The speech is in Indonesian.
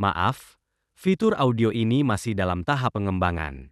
Maaf, fitur audio ini masih dalam tahap pengembangan.